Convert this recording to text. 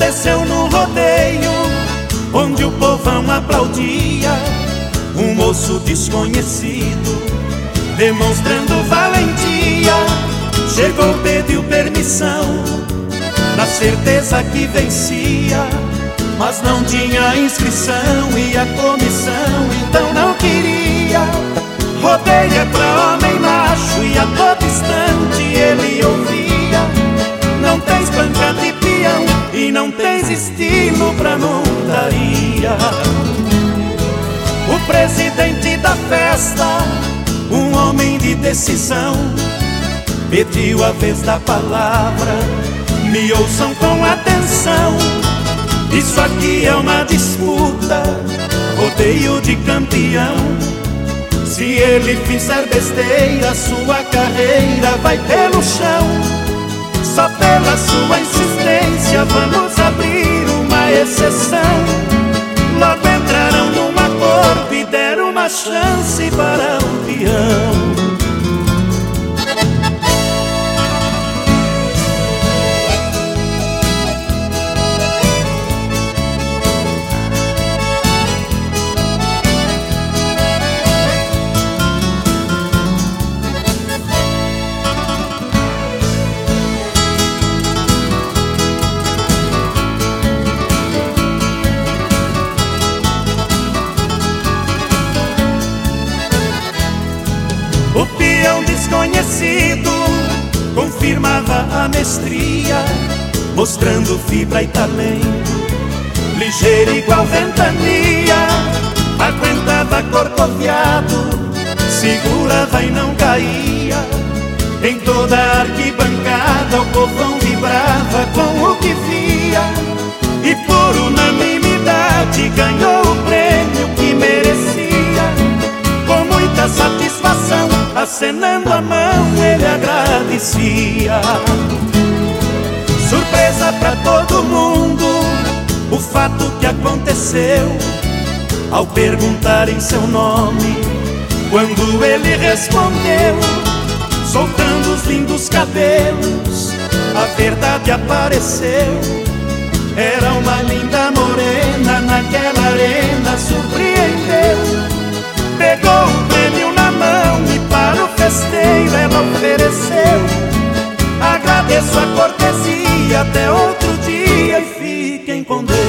aconteceu no rodeio, onde o povão aplaudia um moço desconhecido, demonstrando valentia. Chegou, pediu permissão, na certeza que vencia, mas não tinha inscrição e a comissão então não queria. Rodeia estilo pra montaria. O presidente da festa, um homem de decisão, pediu a vez da palavra. Me ouçam com atenção. Isso aqui é uma disputa, rodeio de campeão. Se ele fizer besteira, sua carreira vai pelo chão. Só pela sua insistência chance para O peão desconhecido confirmava a mestria, mostrando fibra e talento, ligeiro igual ventania, aguentava corcoviado, segurava e não caía. Em toda a arquibancada acenando a mão, ele agradecia. Surpresa para todo mundo, o fato que aconteceu. Ao perguntarem seu nome, quando ele respondeu, soltando os lindos cabelos, a verdade apareceu. Era uma linda morena naquela Agradeço a cortesia, até outro dia e fiquem com Deus.